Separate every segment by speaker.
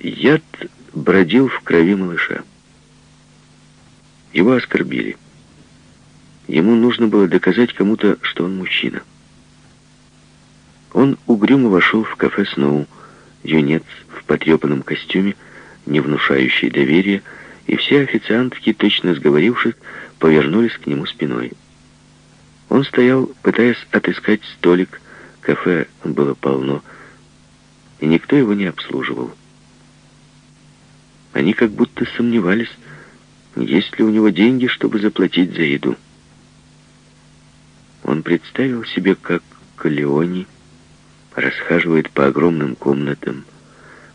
Speaker 1: Яд бродил в крови малыша. Его оскорбили. Ему нужно было доказать кому-то, что он мужчина. Он угрюмо вошел в кафе Сноу, юнец в потрепанном костюме, не внушающий доверия, и все официантки, точно сговорившись, повернулись к нему спиной. Он стоял, пытаясь отыскать столик, кафе было полно, и никто его не обслуживал. Они как будто сомневались, есть ли у него деньги, чтобы заплатить за еду. Он представил себе, как Калеони расхаживает по огромным комнатам,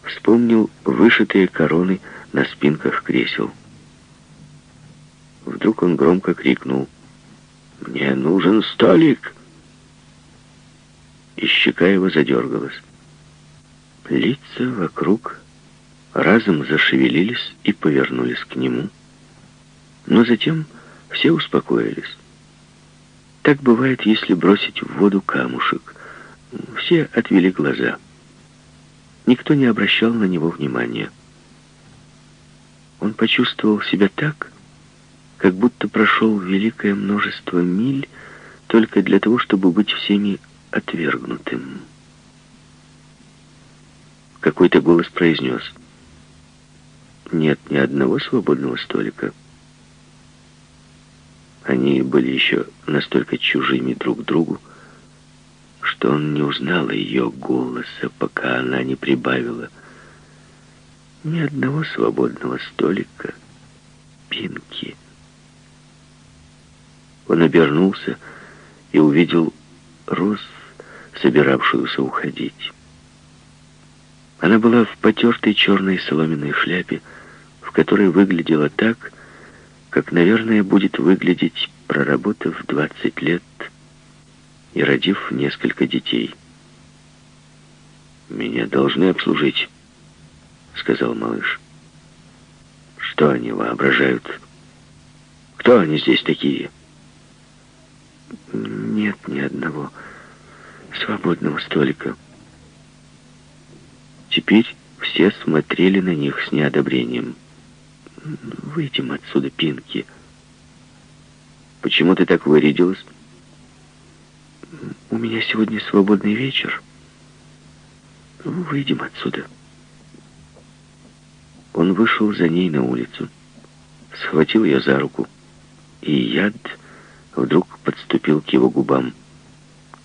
Speaker 1: вспомнил вышитые короны на спинках кресел. Вдруг он громко крикнул «Мне нужен столик!» И щека его задергалась. Лица вокруг разом зашевелились и повернулись к нему. Но затем все успокоились. Так бывает, если бросить в воду камушек. Все отвели глаза. Никто не обращал на него внимания. Он почувствовал себя так, как будто прошел великое множество миль только для того, чтобы быть всеми отвергнутым. Какой-то голос произнес — нет ни одного свободного столика. Они были еще настолько чужими друг другу, что он не узнал ее голоса, пока она не прибавила ни одного свободного столика Пинки. Он обернулся и увидел Роз, собиравшуюся уходить. Она была в потертой черной соломенной шляпе, которая выглядела так, как, наверное, будет выглядеть, проработав 20 лет и родив несколько детей. «Меня должны обслужить», — сказал малыш. «Что они воображают? Кто они здесь такие?» «Нет ни одного свободного столика». Теперь все смотрели на них с неодобрением. Выйдем отсюда, Пинки. Почему ты так вырядилась? У меня сегодня свободный вечер. Выйдем отсюда. Он вышел за ней на улицу, схватил ее за руку, и яд вдруг подступил к его губам.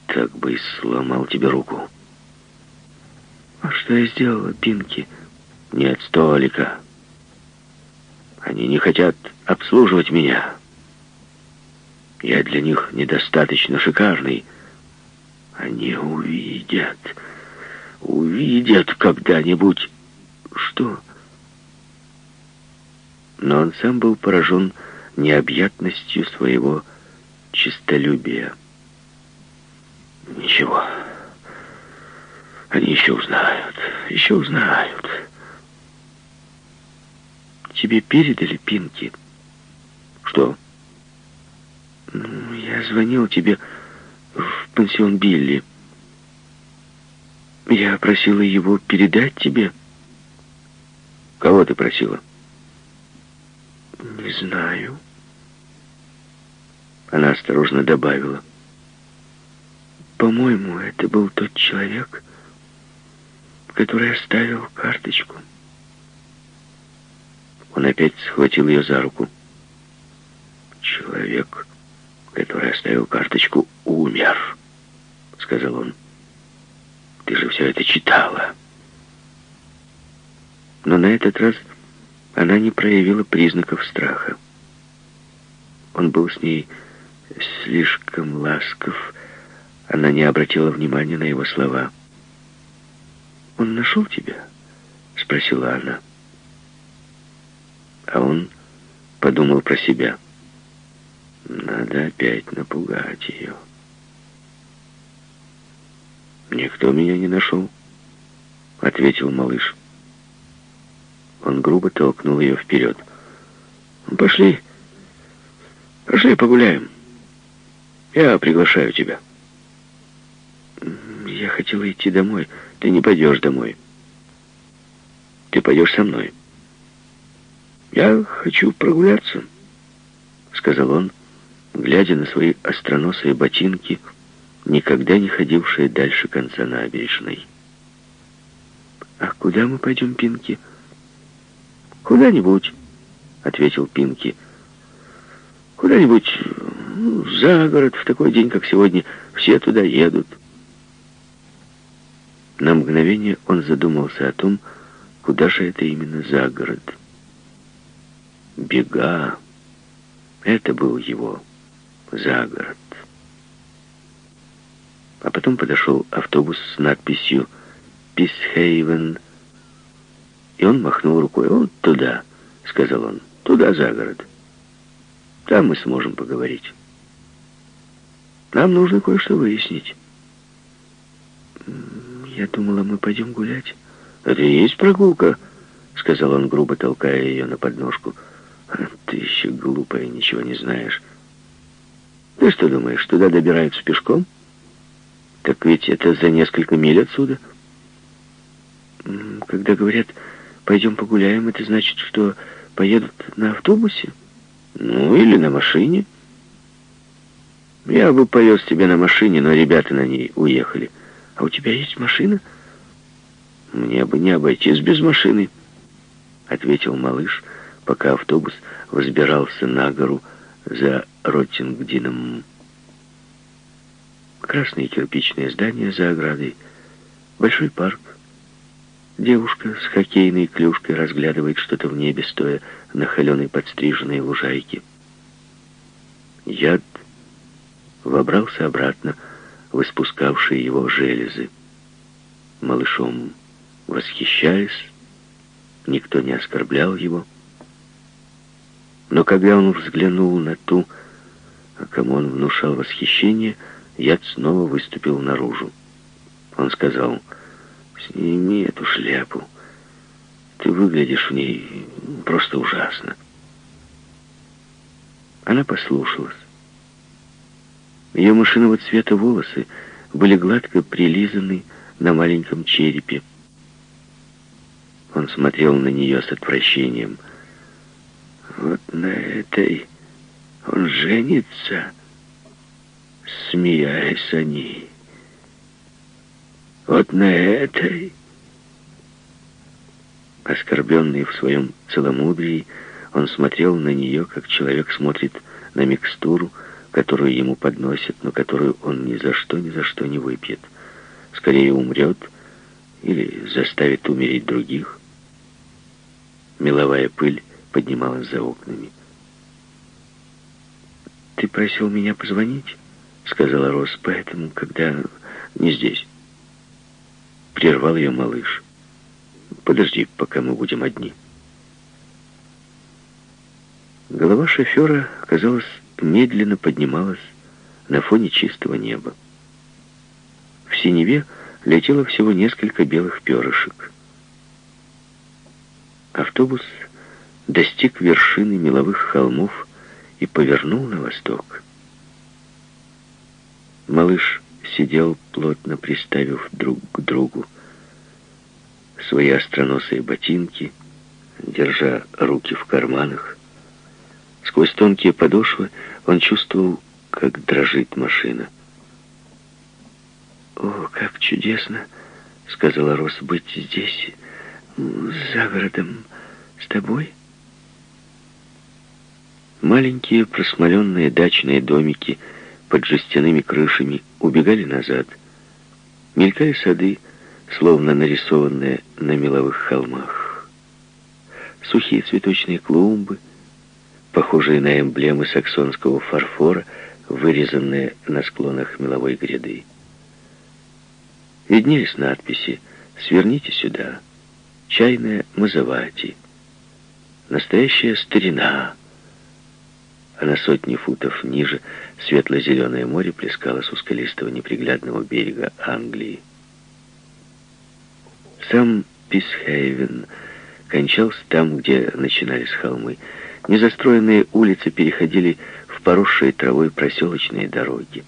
Speaker 1: Так бы и сломал тебе руку. А что я сделала, Пинки? Нет столика. Они не хотят обслуживать меня. Я для них недостаточно шикарный. Они увидят, увидят когда-нибудь. Что? Но он сам был поражен необъятностью своего честолюбия. Ничего. Они еще узнают, еще узнают. Тебе передали Пинки? Что? Ну, я звонил тебе в пансион Билли. Я просила его передать тебе. Кого ты просила? Не знаю. Она осторожно добавила. По-моему, это был тот человек, который оставил карточку. Он опять схватил ее за руку. «Человек, который оставил карточку, умер», — сказал он. «Ты же все это читала». Но на этот раз она не проявила признаков страха. Он был с ней слишком ласков, она не обратила внимания на его слова. «Он нашел тебя?» — спросила она. А он подумал про себя. Надо опять напугать ее. «Никто меня не нашел», — ответил малыш. Он грубо толкнул ее вперед. «Пошли, пошли погуляем. Я приглашаю тебя». «Я хотела идти домой. Ты не пойдешь домой». Ты пойдешь со мной. Я хочу прогуляться, сказал он, глядя на свои остроносые ботинки, никогда не ходившие дальше конца набережной. «А куда мы пойдем, Пинки?» «Куда-нибудь», — ответил Пинки. «Куда-нибудь ну, за город в такой день, как сегодня. Все туда едут». На мгновение он задумался о том, куда же это именно за город. Бега. Это был его загород. А потом подошел автобус с надписью «Писхейвен», и он махнул рукой. «Вот туда», — сказал он, — «туда за город. Там мы сможем поговорить. Нам нужно кое-что выяснить». «Я думала, мы пойдем гулять». «Это и есть прогулка», — сказал он, грубо толкая ее на подножку. «Ты еще глупая, ничего не знаешь». Ты что думаешь, туда добираются пешком? Так ведь это за несколько миль отсюда. Когда говорят, пойдем погуляем, это значит, что поедут на автобусе? Ну, или на машине. Я бы повез тебя на машине, но ребята на ней уехали. А у тебя есть машина? Мне бы не обойтись без машины, ответил малыш, пока автобус взбирался на гору за Роттингдином. Красные кирпичные здания за оградой, большой парк. Девушка с хоккейной клюшкой разглядывает что-то в небе, стоя на холеной подстриженной лужайке. Яд вобрался обратно в испускавшие его железы. Малышом восхищаясь, никто не оскорблял его. Но когда он взглянул на ту, кому он внушал восхищение, яд снова выступил наружу. Он сказал, «Сними эту шляпу. Ты выглядишь в ней просто ужасно». Она послушалась. Ее машинного цвета волосы были гладко прилизаны на маленьком черепе. Он смотрел на нее с отвращением – вот на этой он женится, смеясь о ней. Вот на этой... Оскорбленный в своем целомудрии, он смотрел на нее, как человек смотрит на микстуру, которую ему подносят, но которую он ни за что, ни за что не выпьет. Скорее умрет или заставит умереть других. Меловая пыль поднималась за окнами. «Ты просил меня позвонить?» — сказала Рос, «поэтому, когда не здесь». Прервал ее малыш. «Подожди, пока мы будем одни». Голова шофера, казалось, медленно поднималась на фоне чистого неба. В синеве летело всего несколько белых перышек. Автобус достиг вершины меловых холмов и повернул на восток. Малыш сидел, плотно приставив друг к другу свои остроносые ботинки, держа руки в карманах. Сквозь тонкие подошвы он чувствовал, как дрожит машина. «О, как чудесно!» — сказала Рос, — «быть здесь, за городом, с тобой». Маленькие просмоленные дачные домики под жестяными крышами убегали назад. Мелькали сады, словно нарисованные на меловых холмах. Сухие цветочные клумбы, похожие на эмблемы саксонского фарфора, вырезанные на склонах меловой гряды. Виднелись надписи «Сверните сюда», «Чайная Мазавати», «Настоящая старина», а на сотни футов ниже светло-зеленое море плескалось у скалистого неприглядного берега Англии. Сам Писхейвен кончался там, где начинались холмы. Незастроенные улицы переходили в поросшие травой проселочные дороги.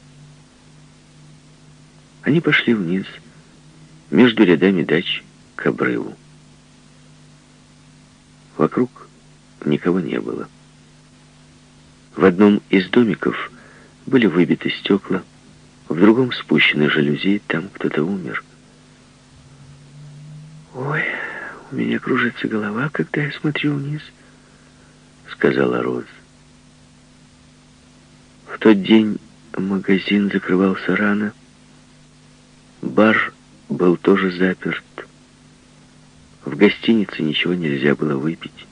Speaker 1: Они пошли вниз, между рядами дач к обрыву. Вокруг никого не было. В одном из домиков были выбиты стекла, в другом спущены жалюзи, там кто-то умер. «Ой, у меня кружится голова, когда я смотрю вниз», — сказала Роз. В тот день магазин закрывался рано, бар был тоже заперт. В гостинице ничего нельзя было выпить.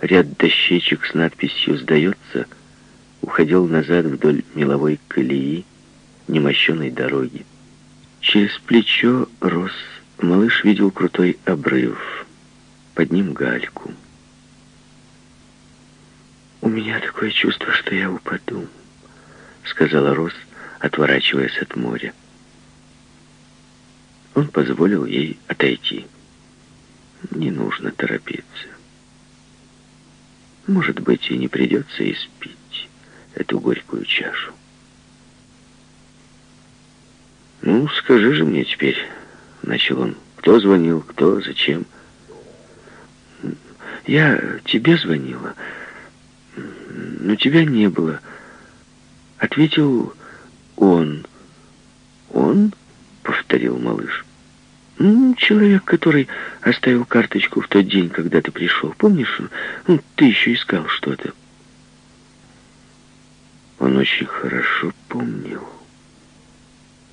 Speaker 1: Ряд дощечек с надписью «Сдается» уходил назад вдоль меловой колеи немощенной дороги. Через плечо рос малыш видел крутой обрыв, под ним гальку. «У меня такое чувство, что я упаду», — сказала Рос, отворачиваясь от моря. Он позволил ей отойти. Не нужно торопиться. Может быть, и не придется испить эту горькую чашу. «Ну, скажи же мне теперь», — начал он, — «кто звонил, кто, зачем?» «Я тебе звонила, но тебя не было», — ответил он. «Он?» — повторил малыш. Человек, который оставил карточку в тот день, когда ты пришел. Помнишь? Ну, ты еще искал что-то. Он очень хорошо помнил.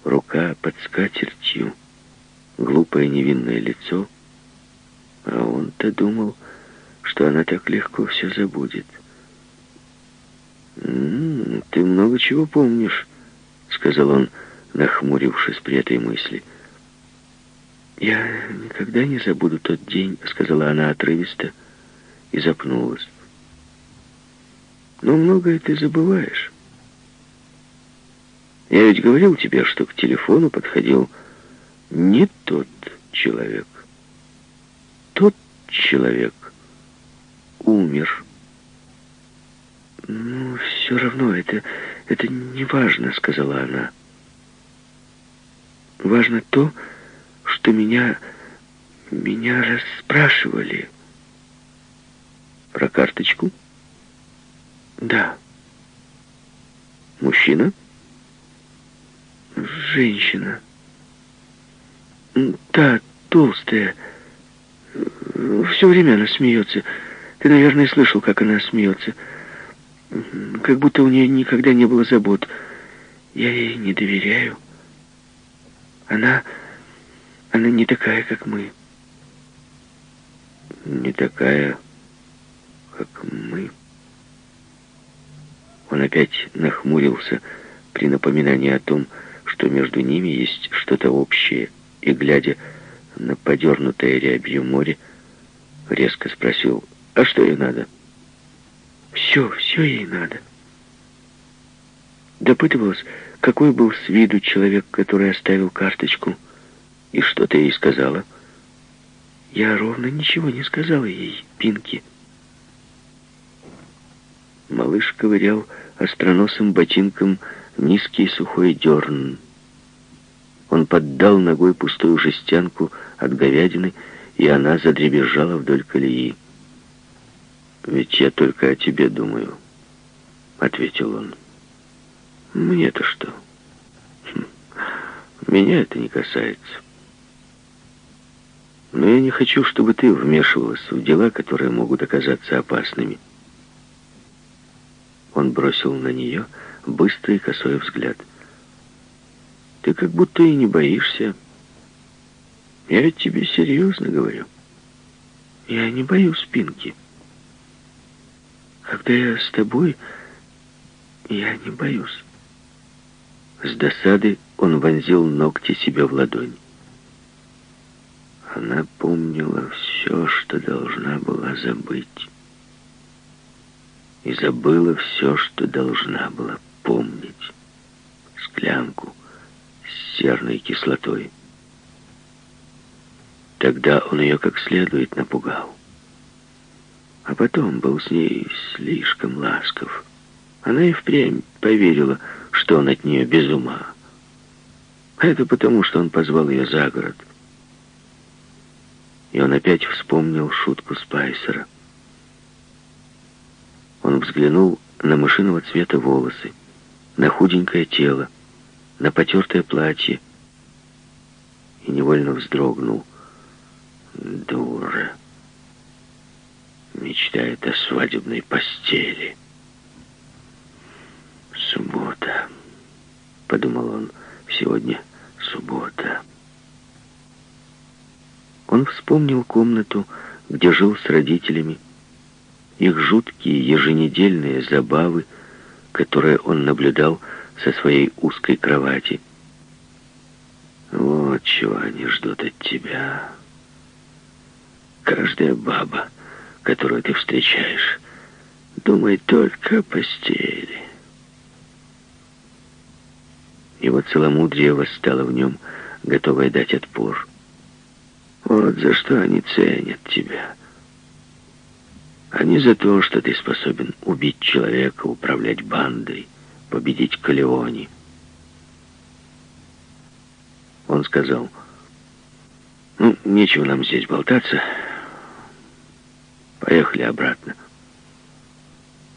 Speaker 1: Рука под скатертью, глупое невинное лицо. А он-то думал, что она так легко все забудет. «М -м, «Ты много чего помнишь», — сказал он, нахмурившись при этой мысли. «Я никогда не забуду тот день», — сказала она отрывисто и запнулась. «Но многое ты забываешь. Я ведь говорил тебе, что к телефону подходил не тот человек. Тот человек умер». «Ну, все равно, это, это не важно», — сказала она. «Важно то, что...» что меня... меня расспрашивали. Про карточку? Да. Мужчина? Женщина. Да, толстая. Все время она смеется. Ты, наверное, слышал, как она смеется. Как будто у нее никогда не было забот. Я ей не доверяю. Она она не такая, как мы. Не такая, как мы. Он опять нахмурился при напоминании о том, что между ними есть что-то общее, и, глядя на подернутое рябью море, резко спросил, «А что ей надо?» «Все, все ей надо». Допытывалась, какой был с виду человек, который оставил карточку, — «И что ты ей сказала?» «Я ровно ничего не сказала ей, Пинки». Малыш ковырял остроносым ботинком низкий сухой дерн. Он поддал ногой пустую жестянку от говядины, и она задребезжала вдоль колеи. «Ведь я только о тебе думаю», — ответил он. «Мне-то что? Хм, меня это не касается». Но я не хочу, чтобы ты вмешивалась в дела, которые могут оказаться опасными. Он бросил на нее быстрый косой взгляд. Ты как будто и не боишься. Я ведь тебе серьезно говорю. Я не боюсь спинки. Когда я с тобой, я не боюсь. С досады он вонзил ногти себе в ладонь. Она помнила все, что должна была забыть. И забыла все, что должна была помнить. Склянку с серной кислотой. Тогда он ее как следует напугал. А потом был с ней слишком ласков. Она и впрямь поверила, что он от нее без ума. Это потому, что он позвал ее за город — И он опять вспомнил шутку Спайсера. Он взглянул на мышиного цвета волосы, на худенькое тело, на потертое платье и невольно вздрогнул. Дура. Мечтает о свадебной постели. Суббота, подумал он, сегодня суббота. Он вспомнил комнату, где жил с родителями, их жуткие еженедельные забавы, которые он наблюдал со своей узкой кровати. Вот чего они ждут от тебя. Каждая баба, которую ты встречаешь, думает только о постели. Его целомудрие восстало в нем, готовое дать отпор. Вот за что они ценят тебя. Не за то, что ты способен убить человека, управлять бандой, победить Калеони. Он сказал, ну, нечего нам здесь болтаться. Поехали обратно.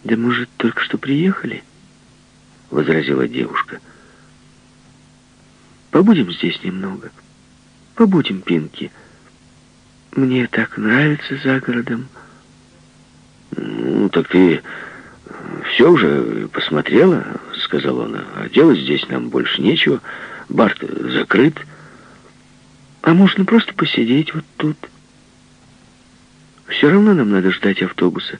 Speaker 2: Да, может, только что приехали? Возразила девушка. Побудем здесь немного. Побудем, Пинки. Мне так нравится за городом.
Speaker 1: «Ну, так ты все уже посмотрела?» — сказал он. «А делать здесь нам больше нечего. бар закрыт».
Speaker 2: «А можно просто посидеть вот тут?» «Все равно нам надо ждать автобуса.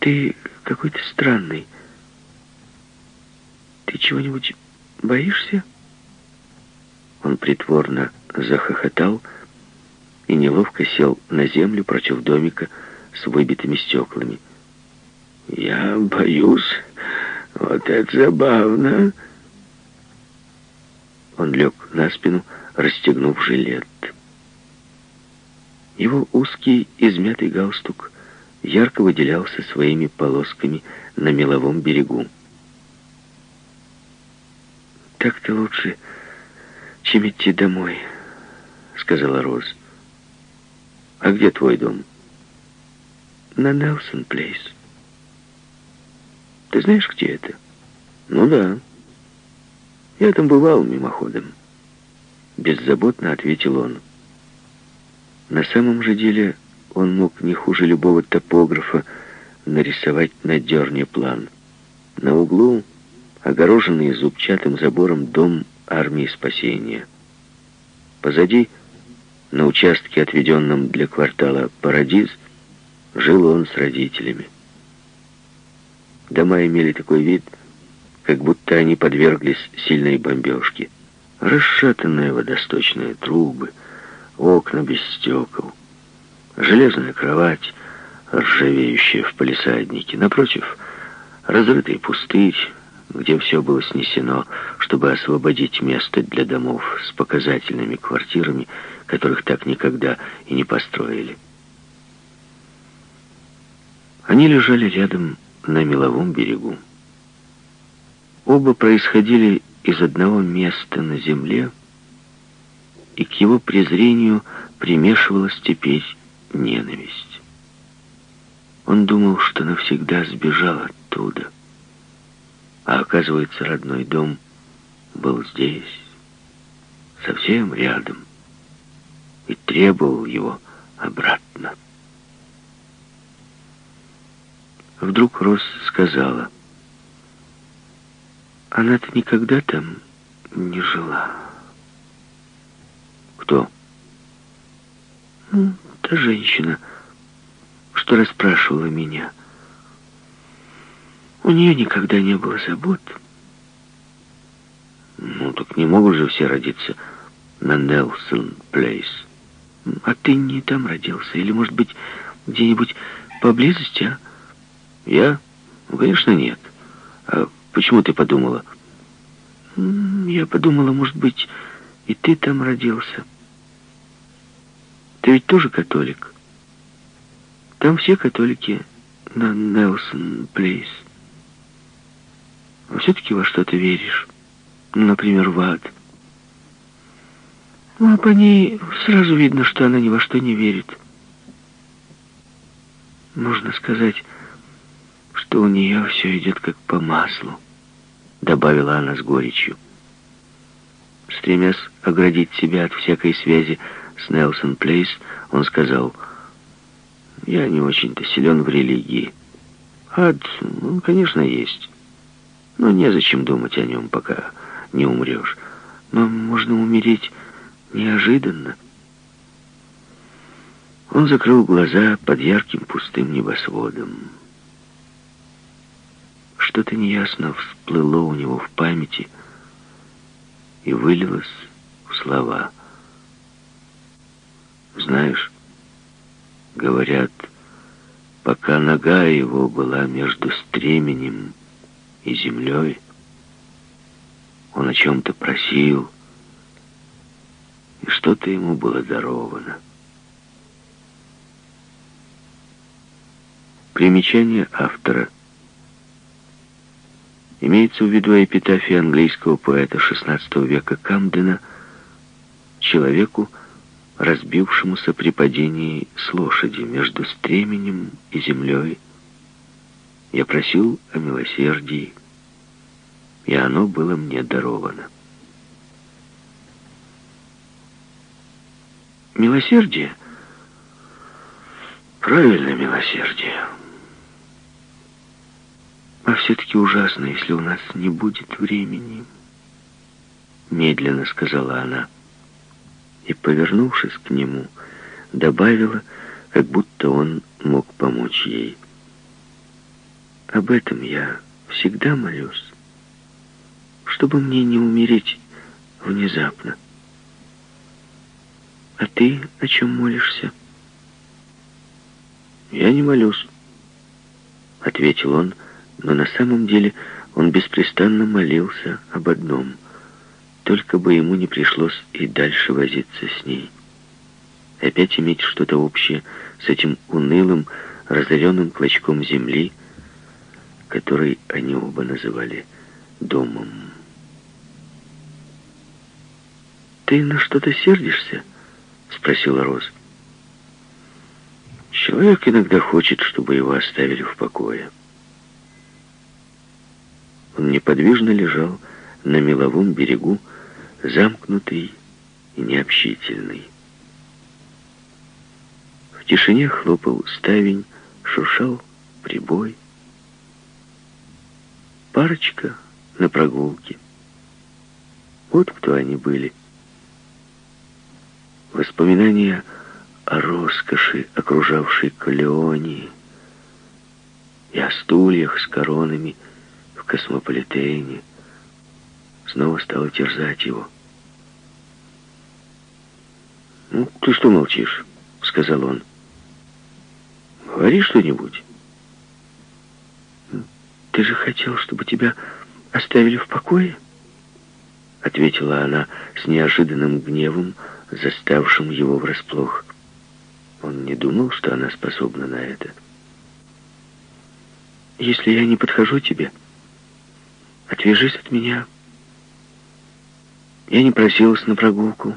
Speaker 2: Ты какой-то странный. Ты чего-нибудь боишься?»
Speaker 1: Он притворно захохотал и неловко сел на землю против домика с выбитыми стеклами. «Я боюсь. Вот это забавно!» Он лег на спину, расстегнув жилет. Его узкий измятый галстук ярко выделялся своими полосками на меловом берегу.
Speaker 2: «Так-то лучше, чем идти домой», — сказала Роз.
Speaker 1: «А где твой дом?»
Speaker 2: «На Нелсон Плейс».
Speaker 1: «Ты знаешь, где это?» «Ну да. Я там бывал мимоходом». Беззаботно ответил он. На самом же деле он мог не хуже любого топографа нарисовать на дерне план. На углу огороженный зубчатым забором дом армии спасения. Позади на участке, отведенном для квартала «Парадиз», жил он с родителями. Дома имели такой вид, как будто они подверглись сильной бомбежке. Расшатанные водосточные трубы, окна без стекол, железная кровать, ржавеющая в палисаднике. Напротив, разрытый пустырь, где все было снесено, чтобы освободить место для домов с показательными квартирами, которых так никогда и не построили. Они лежали рядом на меловом берегу. Оба происходили из одного места на земле, и к его презрению примешивалась теперь ненависть. Он думал, что навсегда сбежал оттуда, а оказывается, родной дом был здесь, совсем рядом и требовал его обратно. Вдруг Рос сказала, «Она-то никогда там не жила». «Кто?»
Speaker 2: «Ну, та женщина, что расспрашивала меня. У нее никогда не было забот».
Speaker 1: «Ну, так не могут же все родиться на Нелсон Плейс».
Speaker 2: А ты не там родился? Или, может быть, где-нибудь поблизости, а?
Speaker 1: Я? Ну, конечно, нет. А почему ты подумала?
Speaker 2: Я подумала, может быть, и ты там родился. Ты ведь тоже католик. Там все католики на Нелсон Плейс. Все-таки во что ты веришь. Например, в ад. Ну, а по ней сразу видно, что она ни во что не верит. Можно сказать, что у нее все идет как по маслу, добавила она с горечью. Стремясь оградить себя от всякой связи с Нелсон Плейс, он сказал, «Я не очень-то силен в религии. Ад, ну, конечно, есть. Но незачем думать о нем, пока не умрешь. Но можно умереть неожиданно». Он закрыл глаза под ярким пустым небосводом. Что-то неясно всплыло у него в памяти и вылилось в слова. Знаешь, говорят, пока нога его была между стременем и землей, он о чем-то просил, и что-то ему было даровано. Примечание автора. Имеется в виду эпитафия английского поэта XVI века Камдена человеку, разбившемуся при падении с лошади между стременем и землей. Я просил о милосердии, и оно было мне даровано. Милосердие? Правильно, милосердие. А все-таки ужасно, если у нас не будет времени. Медленно сказала она. И, повернувшись к нему, добавила, как будто он мог помочь ей. Об этом я всегда молюсь, чтобы мне не умереть внезапно. А ты о чем молишься? Я не молюсь, ответил он, но на самом деле он беспрестанно молился об одном, только бы ему не пришлось и дальше возиться с ней. Опять иметь что-то общее с этим унылым, разоренным клочком земли, который они оба называли домом. «Ты на что-то сердишься?» — спросила Роза. «Человек иногда хочет, чтобы его оставили в покое». Он неподвижно лежал на меловом берегу, замкнутый и необщительный. В тишине хлопал ставень, шуршал прибой. Парочка на прогулке. Вот кто они были. Воспоминания о роскоши, окружавшей Калеонии, и о стульях с коронами — в космополитене снова стала терзать его. «Ну, ты что молчишь?» — сказал он. «Говори что-нибудь». «Ты же хотел, чтобы тебя оставили в покое?» — ответила она с неожиданным гневом, заставшим его врасплох. Он не думал, что она способна на это. «Если я не подхожу тебе...» Отвяжись от меня. Я не просилась на прогулку.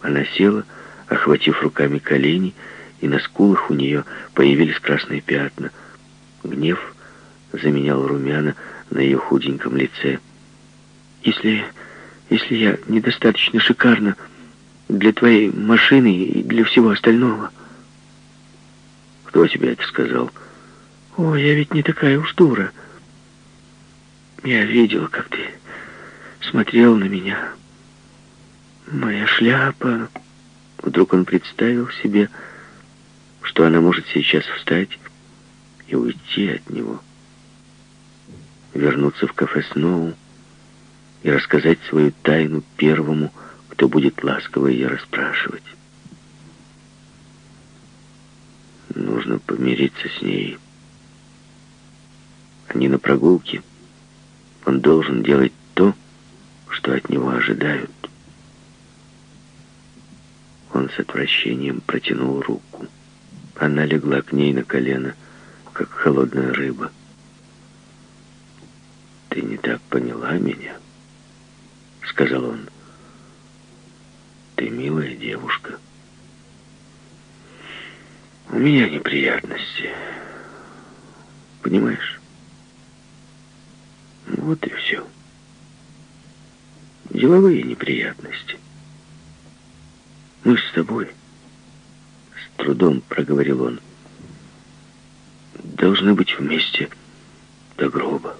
Speaker 2: Она села, охватив руками колени, и на скулах у нее появились красные пятна. Гнев заменял румяна на ее худеньком лице. «Если... если я недостаточно шикарна для твоей машины и для всего остального...» «Кто тебе это сказал?» О, я ведь не такая уж дура. Я видел, как ты смотрел на меня. Моя шляпа... Вдруг он представил себе, что она может сейчас встать и уйти от него. Вернуться в кафе Сноу и рассказать свою тайну первому, кто будет ласково ее расспрашивать. Нужно помириться с ней. Они на прогулке. Он должен делать то, что от него ожидают. Он с отвращением протянул руку. Она легла к ней на колено, как холодная рыба. «Ты не так поняла меня», — сказал он.
Speaker 1: ты милая девушка. У меня неприятности. Понимаешь? Вот и все. Деловые неприятности. Мы с тобой, с трудом проговорил он, должны быть вместе до гроба.